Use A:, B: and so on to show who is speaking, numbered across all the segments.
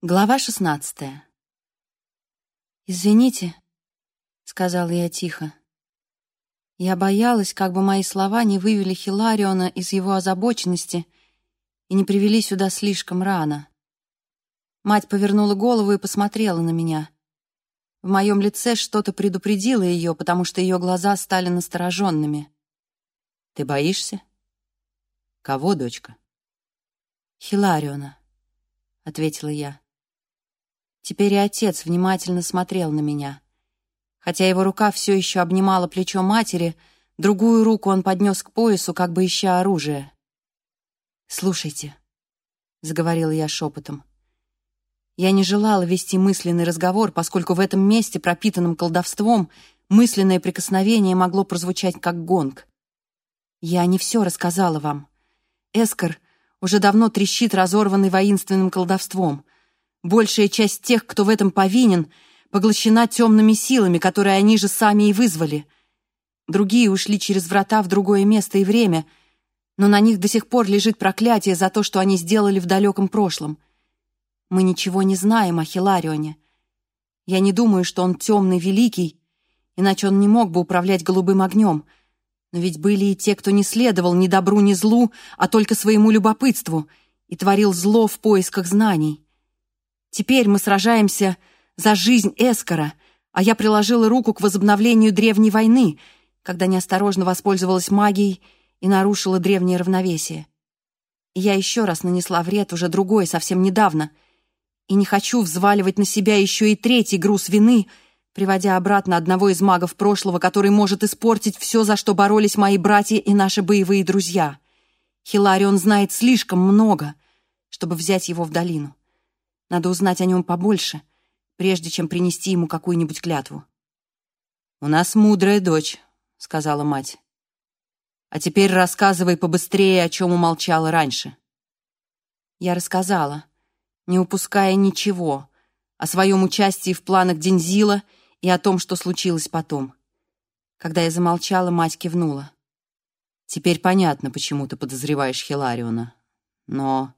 A: Глава шестнадцатая. «Извините», — сказала я тихо. Я боялась, как бы мои слова не вывели Хилариона из его озабоченности и не привели сюда слишком рано. Мать повернула голову и посмотрела на меня. В моем лице что-то предупредило ее, потому что ее глаза стали настороженными.
B: «Ты боишься?» «Кого, дочка?»
A: «Хилариона», — ответила я. Теперь и отец внимательно смотрел на меня. Хотя его рука все еще обнимала плечо матери, другую руку он поднес к поясу, как бы ища оружие. «Слушайте», — заговорила я шепотом, — «я не желала вести мысленный разговор, поскольку в этом месте, пропитанном колдовством, мысленное прикосновение могло прозвучать как гонг. Я не все рассказала вам. Эскор уже давно трещит разорванный воинственным колдовством. Большая часть тех, кто в этом повинен, поглощена темными силами, которые они же сами и вызвали. Другие ушли через врата в другое место и время, но на них до сих пор лежит проклятие за то, что они сделали в далеком прошлом. Мы ничего не знаем о Хиларионе. Я не думаю, что он темный великий, иначе он не мог бы управлять голубым огнем. Но ведь были и те, кто не следовал ни добру, ни злу, а только своему любопытству и творил зло в поисках знаний. Теперь мы сражаемся за жизнь Эскара, а я приложила руку к возобновлению древней войны, когда неосторожно воспользовалась магией и нарушила древнее равновесие. Я еще раз нанесла вред уже другой совсем недавно, и не хочу взваливать на себя еще и третий груз вины, приводя обратно одного из магов прошлого, который может испортить все, за что боролись мои братья и наши боевые друзья. Хиларион знает слишком много, чтобы взять его в долину. Надо узнать о нем побольше, прежде чем принести ему какую-нибудь клятву.
B: «У нас мудрая дочь», — сказала мать. «А теперь рассказывай побыстрее, о чем умолчала раньше».
A: Я рассказала, не упуская ничего, о своем участии в планах Дензила и о том, что случилось потом. Когда я замолчала, мать кивнула.
B: «Теперь понятно, почему ты подозреваешь Хилариона. Но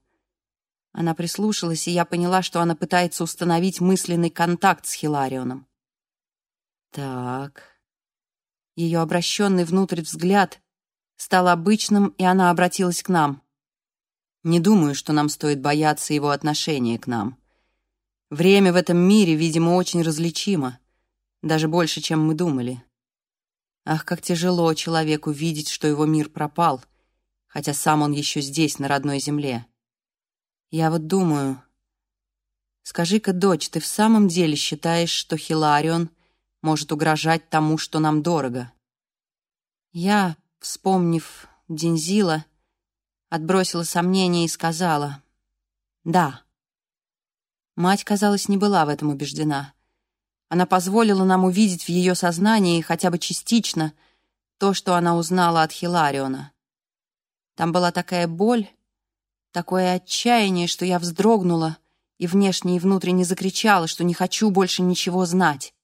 A: она прислушалась, и я поняла, что она пытается установить мысленный контакт с Хиларионом.
B: Так.
A: Ее обращенный внутрь взгляд стал обычным, и она обратилась к нам.
B: Не думаю, что нам стоит бояться его отношения к нам. Время в этом мире, видимо, очень различимо, даже больше, чем мы думали. Ах, как тяжело человеку видеть, что его мир пропал, хотя сам он еще здесь, на родной земле. Я вот думаю. Скажи-ка, дочь, ты в самом деле считаешь, что Хиларион может угрожать тому, что нам дорого?
A: Я, вспомнив Дензила, отбросила сомнения и сказала «Да». Мать, казалось, не была в этом убеждена. Она позволила нам увидеть в ее сознании хотя бы частично то, что она узнала от Хилариона. Там была такая боль, Такое отчаяние, что я вздрогнула и внешне и внутренне закричала, что не хочу больше ничего знать.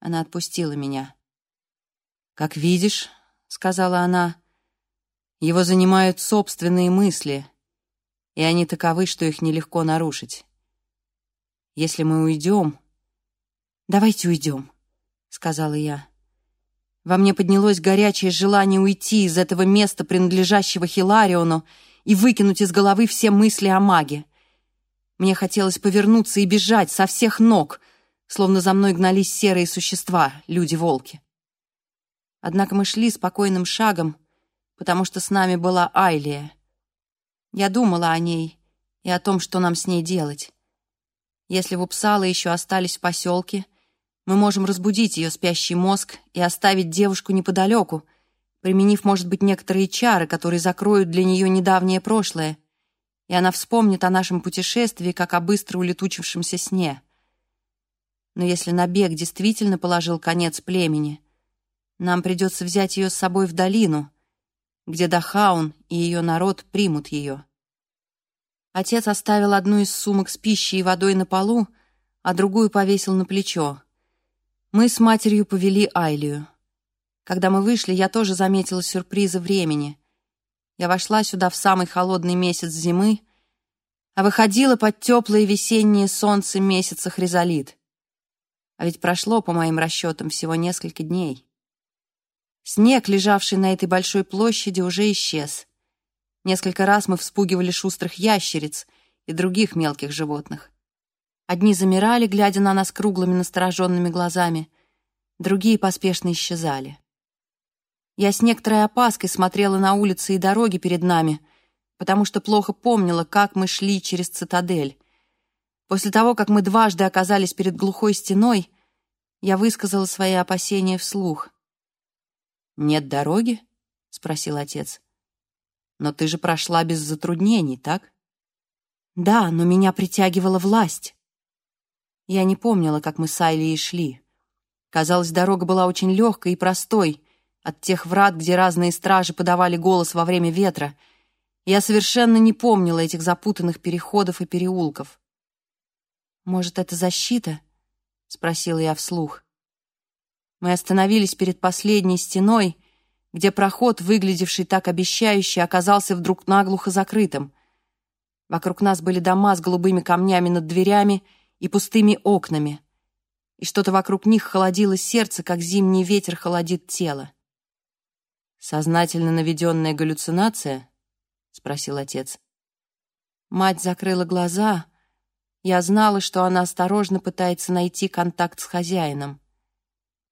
A: Она отпустила меня.
B: «Как видишь», — сказала она, — «его занимают собственные мысли, и они таковы, что их нелегко нарушить. Если мы уйдем...»
A: «Давайте уйдем», — сказала я. Во мне поднялось горячее желание уйти из этого места, принадлежащего Хилариону, — и выкинуть из головы все мысли о маге. Мне хотелось повернуться и бежать со всех ног, словно за мной гнались серые существа, люди-волки. Однако мы шли спокойным шагом, потому что с нами была Айлия. Я думала о ней и о том, что нам с ней делать. Если в Упсале еще остались в поселке, мы можем разбудить ее спящий мозг и оставить девушку неподалеку — применив, может быть, некоторые чары, которые закроют для нее недавнее прошлое, и она вспомнит о нашем путешествии, как о быстро улетучившемся сне. Но если набег действительно положил конец племени, нам придется взять ее с собой в долину, где Дахаун и ее народ примут ее. Отец оставил одну из сумок с пищей и водой на полу, а другую повесил на плечо. Мы с матерью повели Айлию. Когда мы вышли, я тоже заметила сюрпризы времени. Я вошла сюда в самый холодный месяц зимы, а выходила под теплое весеннее солнце месяца хризолит. А ведь прошло, по моим расчетам, всего несколько дней. Снег, лежавший на этой большой площади, уже исчез. Несколько раз мы вспугивали шустрых ящериц и других мелких животных. Одни замирали, глядя на нас круглыми настороженными глазами, другие поспешно исчезали. Я с некоторой опаской смотрела на улицы и дороги перед нами, потому что плохо помнила, как мы шли через цитадель. После того, как мы дважды оказались перед глухой стеной, я высказала свои опасения вслух. «Нет дороги?» — спросил отец. «Но ты же прошла без затруднений, так?» «Да, но меня притягивала власть». Я не помнила, как мы с Айлией шли. Казалось, дорога была очень легкой и простой — от тех врат, где разные стражи подавали голос во время ветра. Я совершенно не помнила этих запутанных переходов и переулков. «Может, это защита?» — спросила я вслух. Мы остановились перед последней стеной, где проход, выглядевший так обещающе, оказался вдруг наглухо закрытым. Вокруг нас были дома с голубыми камнями над дверями и пустыми окнами, и что-то вокруг них холодило сердце, как зимний ветер холодит тело. «Сознательно наведенная галлюцинация?» — спросил отец. Мать закрыла глаза. Я знала, что она осторожно пытается найти контакт с хозяином.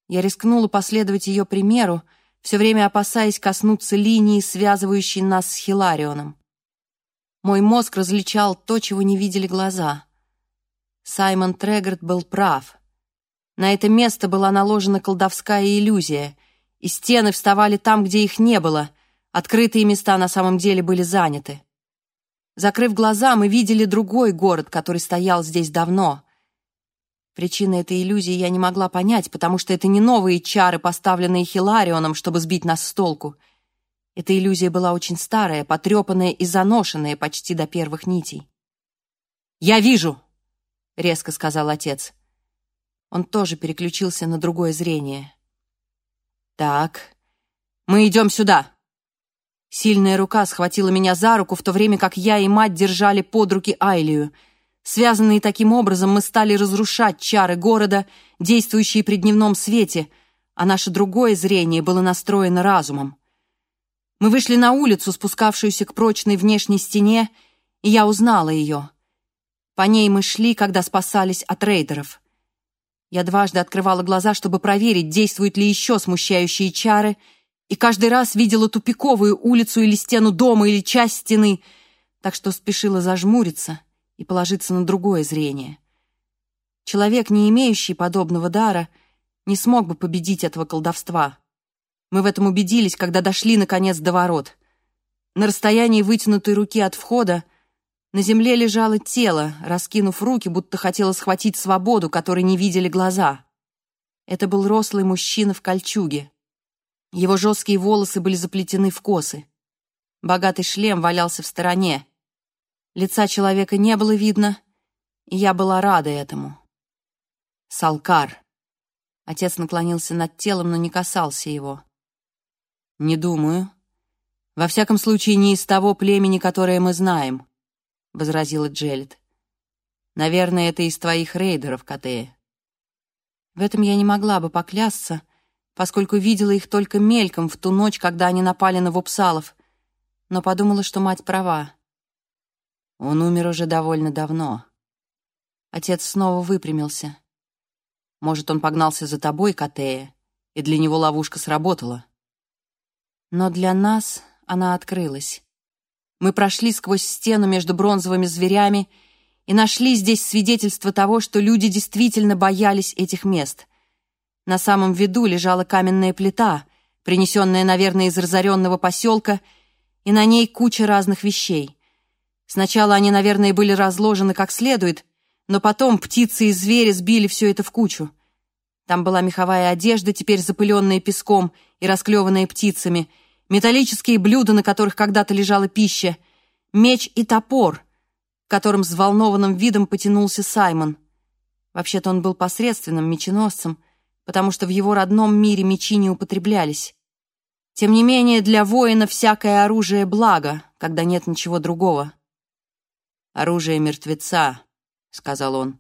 A: Я рискнула последовать ее примеру, все время опасаясь коснуться линии, связывающей нас с Хиларионом. Мой мозг различал то, чего не видели глаза. Саймон Трегард был прав. На это место была наложена колдовская иллюзия — и стены вставали там, где их не было. Открытые места на самом деле были заняты. Закрыв глаза, мы видели другой город, который стоял здесь давно. Причины этой иллюзии я не могла понять, потому что это не новые чары, поставленные Хиларионом, чтобы сбить нас с толку. Эта иллюзия была очень старая, потрепанная и заношенная почти до первых нитей. «Я вижу!» — резко сказал отец. Он тоже переключился на другое зрение. «Так, мы идем сюда!» Сильная рука схватила меня за руку, в то время как я и мать держали под руки Айлию. Связанные таким образом, мы стали разрушать чары города, действующие при дневном свете, а наше другое зрение было настроено разумом. Мы вышли на улицу, спускавшуюся к прочной внешней стене, и я узнала ее. По ней мы шли, когда спасались от рейдеров. Я дважды открывала глаза, чтобы проверить, действуют ли еще смущающие чары, и каждый раз видела тупиковую улицу или стену дома или часть стены, так что спешила зажмуриться и положиться на другое зрение. Человек, не имеющий подобного дара, не смог бы победить этого колдовства. Мы в этом убедились, когда дошли, наконец, до ворот. На расстоянии вытянутой руки от входа — на земле лежало тело, раскинув руки, будто хотело схватить свободу, которой не видели глаза. Это был рослый мужчина в кольчуге. Его жесткие волосы были заплетены в косы. Богатый шлем валялся в стороне. Лица человека не было видно, и я была рада этому. Салкар. Отец наклонился над телом, но не касался его. «Не думаю. Во всяком случае, не из того племени, которое мы знаем. — возразила Джелит. «Наверное, это из твоих рейдеров, Катея». В этом я не могла бы поклясться, поскольку видела их только мельком в ту ночь, когда они напали на Вупсалов. но подумала, что мать права. Он умер уже довольно давно. Отец снова выпрямился. Может, он погнался за тобой, Катея, и для него ловушка сработала. Но для нас она открылась. Мы прошли сквозь стену между бронзовыми зверями и нашли здесь свидетельство того, что люди действительно боялись этих мест. На самом виду лежала каменная плита, принесенная, наверное, из разоренного поселка, и на ней куча разных вещей. Сначала они, наверное, были разложены как следует, но потом птицы и звери сбили все это в кучу. Там была меховая одежда, теперь запыленная песком и расклеванная птицами — металлические блюда, на которых когда-то лежала пища, меч и топор, которым с волнованным видом потянулся Саймон. Вообще-то он был посредственным меченосцем, потому что в его родном мире мечи не употреблялись. Тем не менее, для воина всякое оружие благо, когда нет ничего другого.
B: «Оружие мертвеца», — сказал он.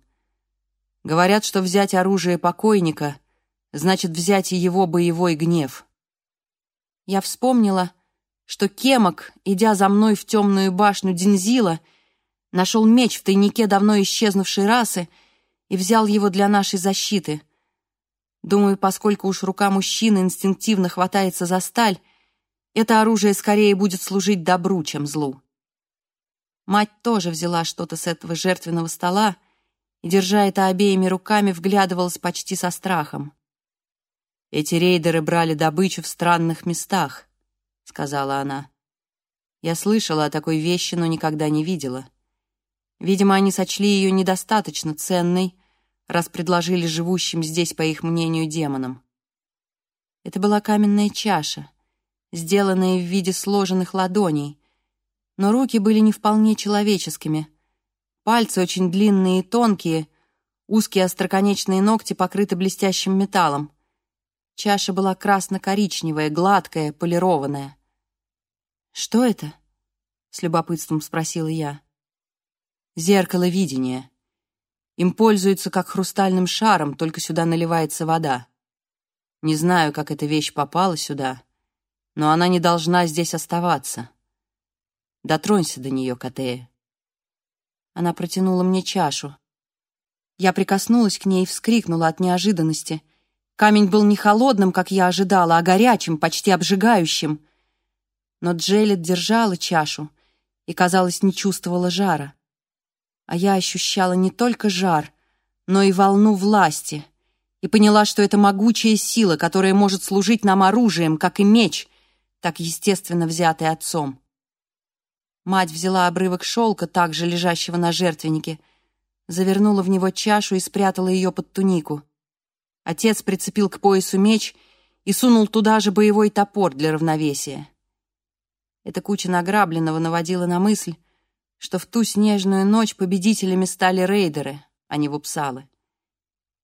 B: «Говорят, что взять оружие покойника — значит взять и его боевой гнев».
A: Я вспомнила, что Кемок, идя за мной в темную башню Дензила, нашел меч в тайнике давно исчезнувшей расы и взял его для нашей защиты. Думаю, поскольку уж рука мужчины инстинктивно хватается за сталь, это оружие скорее будет служить добру, чем злу. Мать тоже взяла что-то с этого жертвенного стола и, держа это обеими руками, вглядывалась почти со страхом.
B: Эти рейдеры брали добычу в странных местах», — сказала она. «Я слышала о такой вещи, но никогда не видела. Видимо, они сочли ее недостаточно ценной, раз предложили живущим здесь, по их мнению, демонам. Это была каменная чаша, сделанная в виде сложенных ладоней, но руки были не вполне человеческими. Пальцы очень длинные и тонкие, узкие остроконечные ногти покрыты блестящим металлом. Чаша была красно-коричневая, гладкая, полированная. «Что это?» — с любопытством спросила я. «Зеркало видения. Им пользуются как хрустальным шаром, только сюда наливается вода. Не знаю, как эта вещь попала сюда, но она не должна здесь оставаться. Дотронься до нее, Катея». Она протянула мне чашу. Я прикоснулась к ней и вскрикнула от неожиданности. Камень был не холодным, как я ожидала, а горячим, почти обжигающим. Но Джейлет держала чашу и, казалось, не чувствовала жара. А я ощущала не только жар, но и волну власти, и поняла, что это могучая сила, которая может служить нам оружием, как и меч, так естественно взятый отцом. Мать взяла обрывок шелка, также лежащего на жертвеннике, завернула в него чашу и спрятала ее под тунику — Отец прицепил к поясу меч и сунул туда же боевой топор для равновесия. Эта куча награбленного наводила на мысль, что в ту снежную ночь победителями стали рейдеры, а не вупсалы.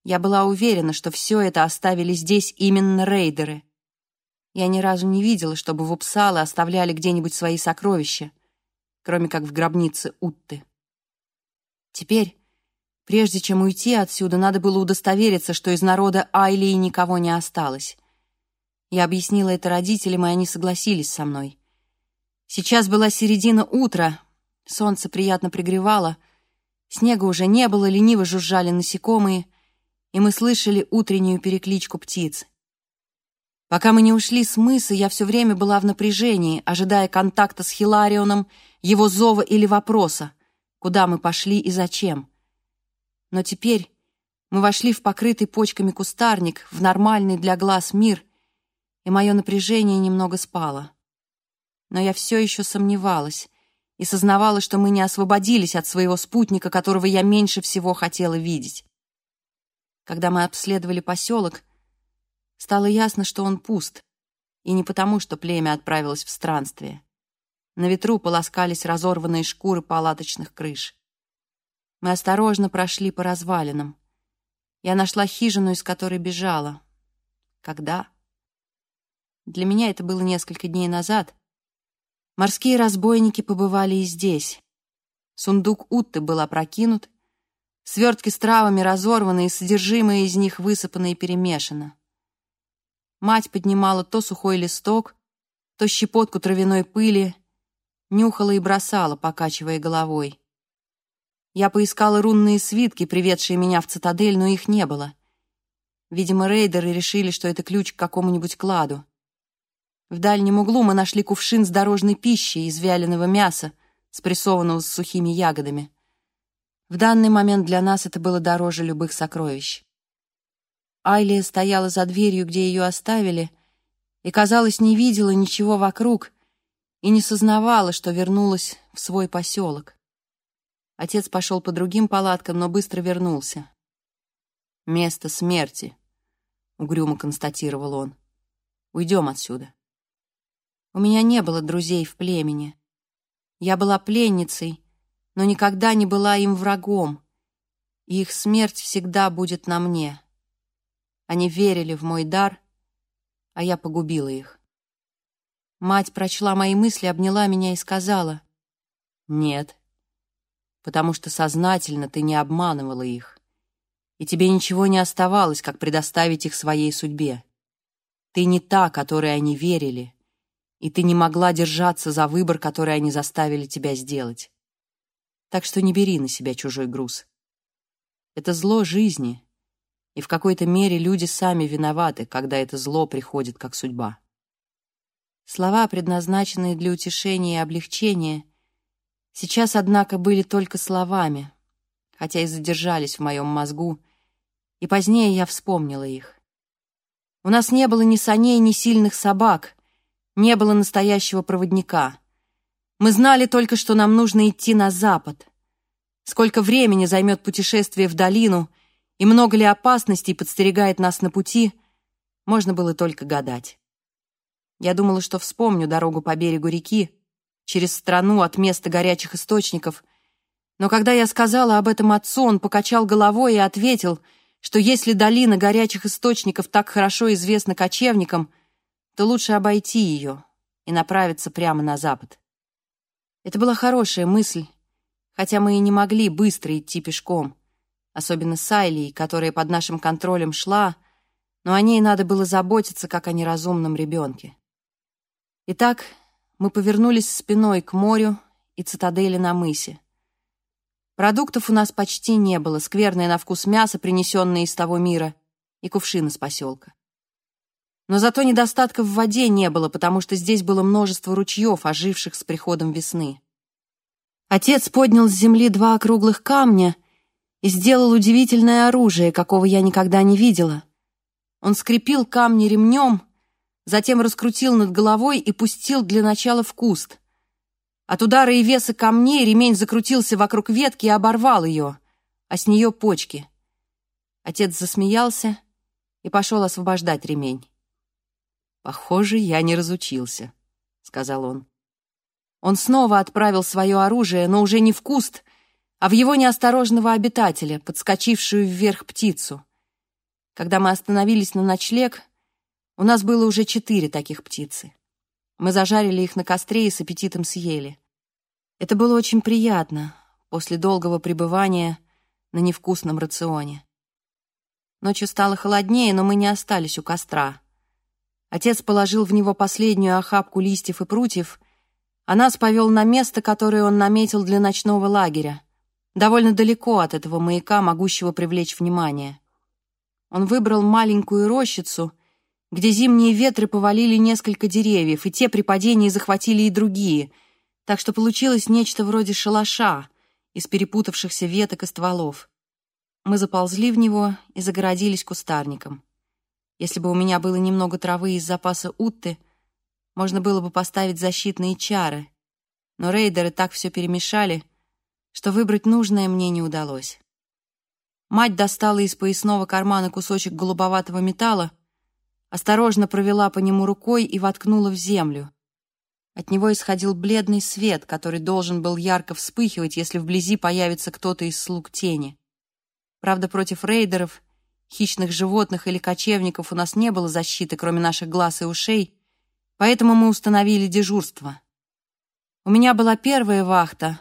B: Я была уверена, что все это оставили здесь именно рейдеры. Я ни разу не видела, чтобы вупсалы оставляли где-нибудь свои сокровища, кроме как в гробнице Утты. Теперь Прежде чем уйти отсюда, надо было удостовериться, что из народа Айли никого не осталось. Я объяснила это родителям, и они согласились со мной. Сейчас была середина утра, солнце приятно пригревало, снега уже не было, лениво жужжали насекомые, и мы слышали утреннюю перекличку птиц. Пока мы не ушли с мыса, я все время была в напряжении, ожидая контакта с Хиларионом, его зова или вопроса, куда мы пошли и зачем. — но теперь мы вошли в покрытый почками кустарник, в нормальный для глаз мир, и мое напряжение немного спало. Но я все еще сомневалась и сознавала, что мы не освободились от своего спутника, которого я меньше всего хотела видеть. Когда мы обследовали поселок, стало ясно, что он пуст, и не потому, что племя отправилось в странствие. На ветру полоскались разорванные шкуры палаточных крыш. Мы осторожно прошли по развалинам. Я нашла хижину, из которой бежала. Когда? Для меня это было несколько дней назад. Морские разбойники побывали и здесь. Сундук Утты был опрокинут, свертки с травами разорваны, и содержимое из них высыпано и перемешано. Мать поднимала то сухой листок, то щепотку травяной пыли, нюхала и бросала, покачивая головой. Я поискала рунные свитки, приведшие меня в цитадель, но их не было. Видимо, рейдеры решили, что это ключ к какому-нибудь кладу. В дальнем углу мы нашли кувшин с дорожной пищей из вяленого мяса, спрессованного с сухими ягодами. В данный момент для нас это было дороже любых сокровищ. Айлия стояла за дверью, где ее оставили, и, казалось, не видела ничего вокруг и не сознавала, что вернулась в свой поселок. Отец пошел по другим палаткам, но быстро вернулся. «Место смерти», — угрюмо констатировал он. «Уйдем отсюда». У меня не было друзей в племени. Я была пленницей, но никогда не была им врагом, и их смерть всегда будет на мне. Они верили в мой дар, а я погубила их. Мать прочла мои мысли, обняла меня и сказала, «Нет, потому что сознательно ты не обманывала их, и тебе ничего не оставалось, как предоставить их своей судьбе. Ты не та, которой они верили, и ты не могла держаться за выбор, который они заставили тебя сделать. Так что не бери на себя чужой груз. Это зло жизни, и в какой-то мере люди сами виноваты, когда это зло приходит как судьба.
A: Слова, предназначенные для утешения и облегчения — Сейчас, однако, были только словами, хотя и задержались в моем мозгу, и позднее я вспомнила их. У нас не было ни саней, ни сильных собак, не было настоящего проводника. Мы знали только, что нам нужно идти на запад. Сколько времени займет путешествие в долину и много ли опасностей подстерегает нас на пути, можно было только гадать. Я думала, что вспомню дорогу по берегу реки, через страну от места горячих источников. Но когда я сказала об этом отцу, он покачал головой и ответил, что если долина горячих источников так хорошо известна кочевникам, то лучше обойти ее и направиться прямо на запад. Это была хорошая мысль, хотя мы и не могли быстро идти пешком, особенно с Айлей, которая под нашим контролем шла, но о ней надо было заботиться, как о неразумном ребенке. Итак, мы повернулись спиной к морю и цитадели на мысе. Продуктов у нас почти не было, скверное на вкус мясо, принесенное из того мира, и кувшины с поселка. Но зато недостатка в воде не было, потому что здесь было множество ручьев, оживших с приходом весны. Отец поднял с земли два округлых камня и сделал удивительное оружие, какого я никогда не видела. Он скрепил камни ремнем — затем раскрутил над головой и пустил для начала в куст. От удара и веса камней ремень закрутился вокруг ветки и оборвал ее, а с нее почки. Отец засмеялся и пошел освобождать ремень.
B: «Похоже, я не разучился», — сказал он.
A: Он снова отправил свое оружие, но уже не в куст, а в его неосторожного обитателя, подскочившую вверх птицу. Когда мы остановились на ночлег, у нас было уже четыре таких птицы. Мы зажарили их на костре и с аппетитом съели. Это было очень приятно после долгого пребывания на невкусном рационе. Ночью стало холоднее, но мы не остались у костра. Отец положил в него последнюю охапку листьев и прутьев, а нас повел на место, которое он наметил для ночного лагеря, довольно далеко от этого маяка, могущего привлечь внимание. Он выбрал маленькую рощицу — где зимние ветры повалили несколько деревьев, и те при падении захватили и другие, так что получилось нечто вроде шалаша из перепутавшихся веток и стволов. Мы заползли в него и загородились кустарником. Если бы у меня было немного травы из запаса утты, можно было бы поставить защитные чары, но рейдеры так все перемешали, что выбрать нужное мне не удалось. Мать достала из поясного кармана кусочек голубоватого металла, осторожно провела по нему рукой и воткнула в землю. От него исходил бледный свет, который должен был ярко вспыхивать, если вблизи появится кто-то из слуг тени. Правда, против рейдеров, хищных животных или кочевников у нас не было защиты, кроме наших глаз и ушей, поэтому мы установили дежурство. У меня была первая вахта.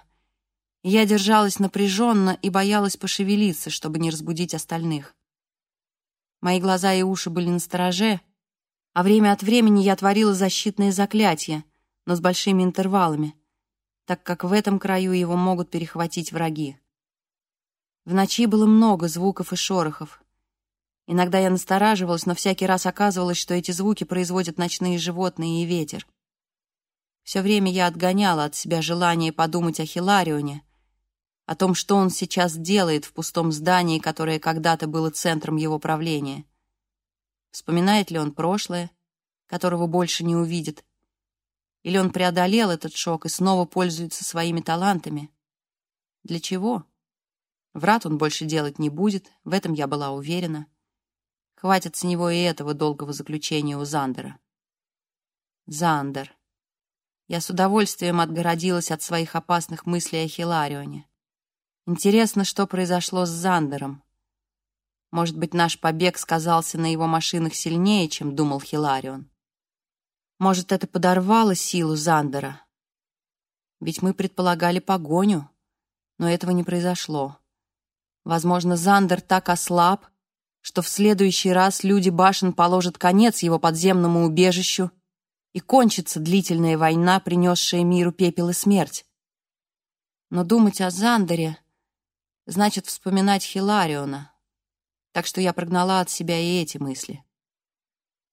A: Я держалась напряженно и боялась пошевелиться, чтобы не разбудить остальных. Мои глаза и уши были настороже, а время от времени я творила защитные заклятия, но с большими интервалами, так как в этом краю его могут перехватить враги. В ночи было много звуков и шорохов. Иногда я настораживалась, но всякий раз оказывалось, что эти звуки производят ночные животные и ветер. Все время я отгоняла от себя желание подумать о Хиларионе — о том, что он сейчас делает в пустом здании, которое когда-то было центром его правления. Вспоминает ли он прошлое, которого больше не увидит, или он преодолел этот шок и снова пользуется своими талантами? Для чего? Врат он больше делать не будет, в этом я была уверена. Хватит с него и этого долгого заключения у Зандера. Зандер. Я с удовольствием отгородилась от своих опасных мыслей о Хиларионе. Интересно, что произошло с Зандером. Может быть, наш побег сказался на его машинах сильнее, чем думал Хиларион. Может, это подорвало силу Зандера. Ведь мы предполагали погоню, но этого не произошло. Возможно, Зандер так ослаб, что в следующий раз люди башен положат конец его подземному убежищу и кончится длительная война, принесшая миру пепел и смерть. Но думать о Зандере значит вспоминать Хилариона. Так что я прогнала от себя и эти мысли.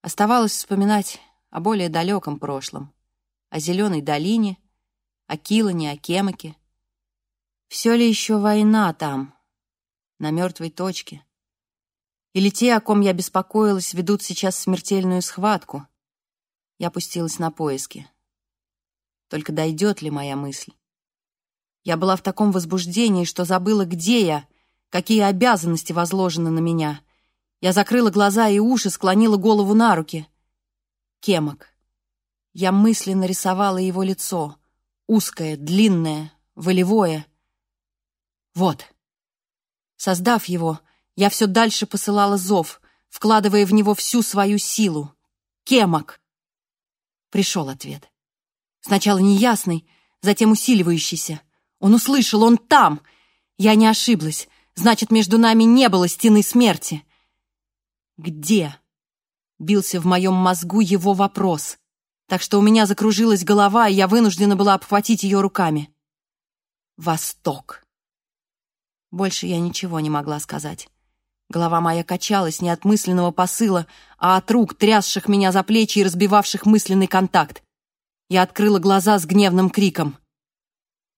A: Оставалось вспоминать о более далеком прошлом, о зеленой долине, о Килоне, о Кемаке. Все ли еще война там, на мертвой точке? Или те, о ком я беспокоилась, ведут сейчас смертельную схватку? Я пустилась на поиски. Только дойдет ли моя мысль? Я была в таком возбуждении, что забыла, где я, какие обязанности возложены на меня. Я закрыла глаза и уши, склонила голову на руки. Кемок. Я мысленно рисовала его лицо. Узкое, длинное, волевое. Вот. Создав его, я все дальше посылала зов, вкладывая в него всю свою силу. Кемок. Пришел ответ. Сначала неясный, затем усиливающийся — он услышал, он там! Я не ошиблась. Значит, между нами не было стены смерти. Где? Бился в моем мозгу его вопрос. Так что у меня закружилась голова, и я вынуждена была обхватить ее руками. Восток. Больше я ничего не могла сказать. Голова моя качалась не от мысленного посыла, а от рук, трясших меня за плечи и разбивавших мысленный контакт. Я открыла глаза с гневным криком.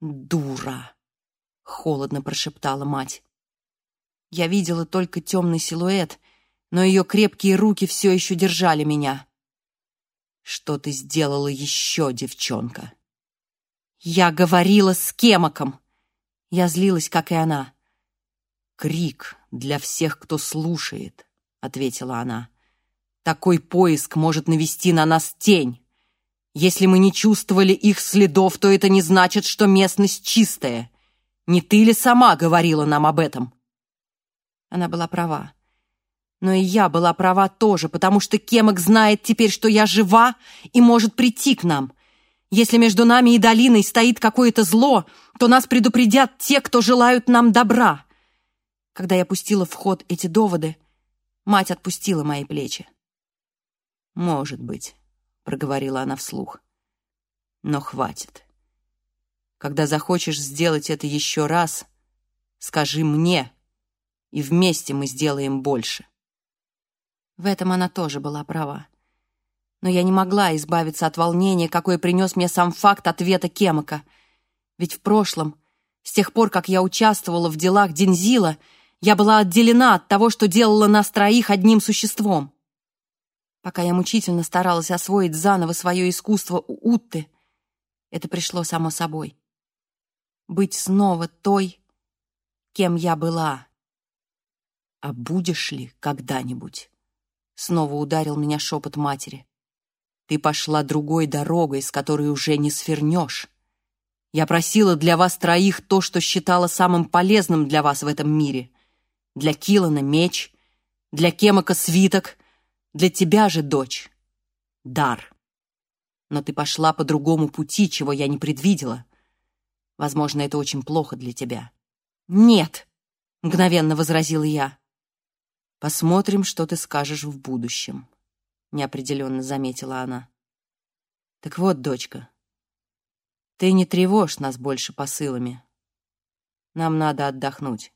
A: «Дура!» — холодно прошептала мать. Я видела только темный силуэт, но ее крепкие руки все еще держали меня. «Что ты сделала еще, девчонка?» «Я говорила с Кемаком!» Я злилась, как и она. «Крик для всех, кто слушает», — ответила она. «Такой поиск может навести на нас тень!» Если мы не чувствовали их следов, то это не значит, что местность чистая. Не ты ли сама говорила нам об этом?» Она была права. Но и я была права тоже, потому что Кемок знает теперь, что я жива и может прийти к нам. Если между нами и долиной стоит какое-то зло, то нас предупредят те, кто желают нам добра. Когда я пустила в ход эти доводы, мать отпустила мои плечи. «Может быть». — проговорила она вслух. «Но хватит. Когда захочешь сделать это еще раз, скажи мне, и вместе мы сделаем больше». В этом она тоже была права. Но я не могла избавиться от волнения, какое принес мне сам факт ответа Кемака. Ведь в прошлом, с тех пор, как я участвовала в делах Дензила, я была отделена от того, что делала нас троих одним существом. Пока я мучительно старалась освоить заново свое искусство у Утты, это пришло само собой. Быть снова той, кем я была. «А будешь ли когда-нибудь?» Снова ударил меня шепот матери. «Ты пошла другой дорогой, с которой уже не свернешь. Я просила для вас троих то, что считала самым полезным для вас в этом мире. Для Килана меч, для Кемака свиток — для тебя же, дочь, дар. Но ты пошла по другому пути, чего я не предвидела. Возможно, это очень плохо для тебя. Нет, мгновенно возразила я. Посмотрим, что ты скажешь в будущем, неопределенно заметила она. Так вот, дочка, ты не тревожь нас больше посылами. Нам надо отдохнуть.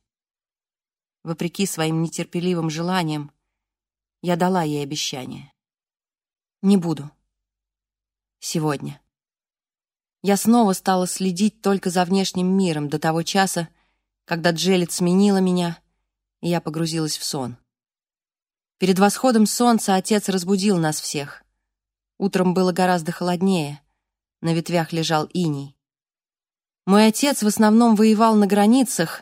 A: Вопреки своим нетерпеливым желаниям, я дала ей обещание. Не буду. Сегодня. Я снова стала следить только за внешним миром до того часа, когда Джелит сменила меня, и я погрузилась в сон. Перед восходом солнца отец разбудил нас всех. Утром было гораздо холоднее. На ветвях лежал иней. Мой отец в основном воевал на границах,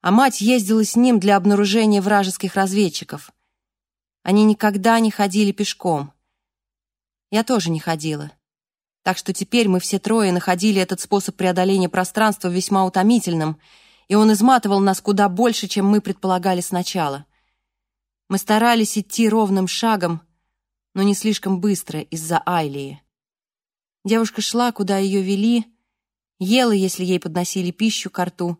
A: а мать ездила с ним для обнаружения вражеских разведчиков. Они никогда не ходили пешком. Я тоже не ходила. Так что теперь мы все трое находили этот способ преодоления пространства весьма утомительным, и он изматывал нас куда больше, чем мы предполагали сначала. Мы старались идти ровным шагом, но не слишком быстро из-за Айлии. Девушка шла, куда ее вели, ела, если ей подносили пищу ко рту,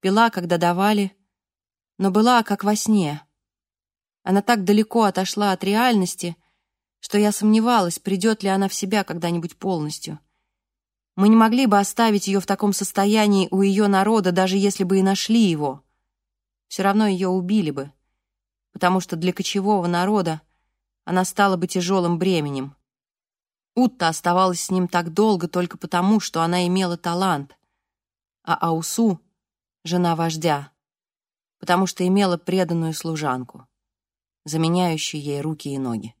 A: пила, когда давали, но была как во сне — она так далеко отошла от реальности, что я сомневалась, придет ли она в себя когда-нибудь полностью. Мы не могли бы оставить ее в таком состоянии у ее народа, даже если бы и нашли его. Все равно ее убили бы, потому что для кочевого народа она стала бы тяжелым бременем. Утта оставалась с ним так долго только потому, что она имела талант, а Аусу — жена вождя, потому что имела преданную служанку заменяющие ей руки и ноги.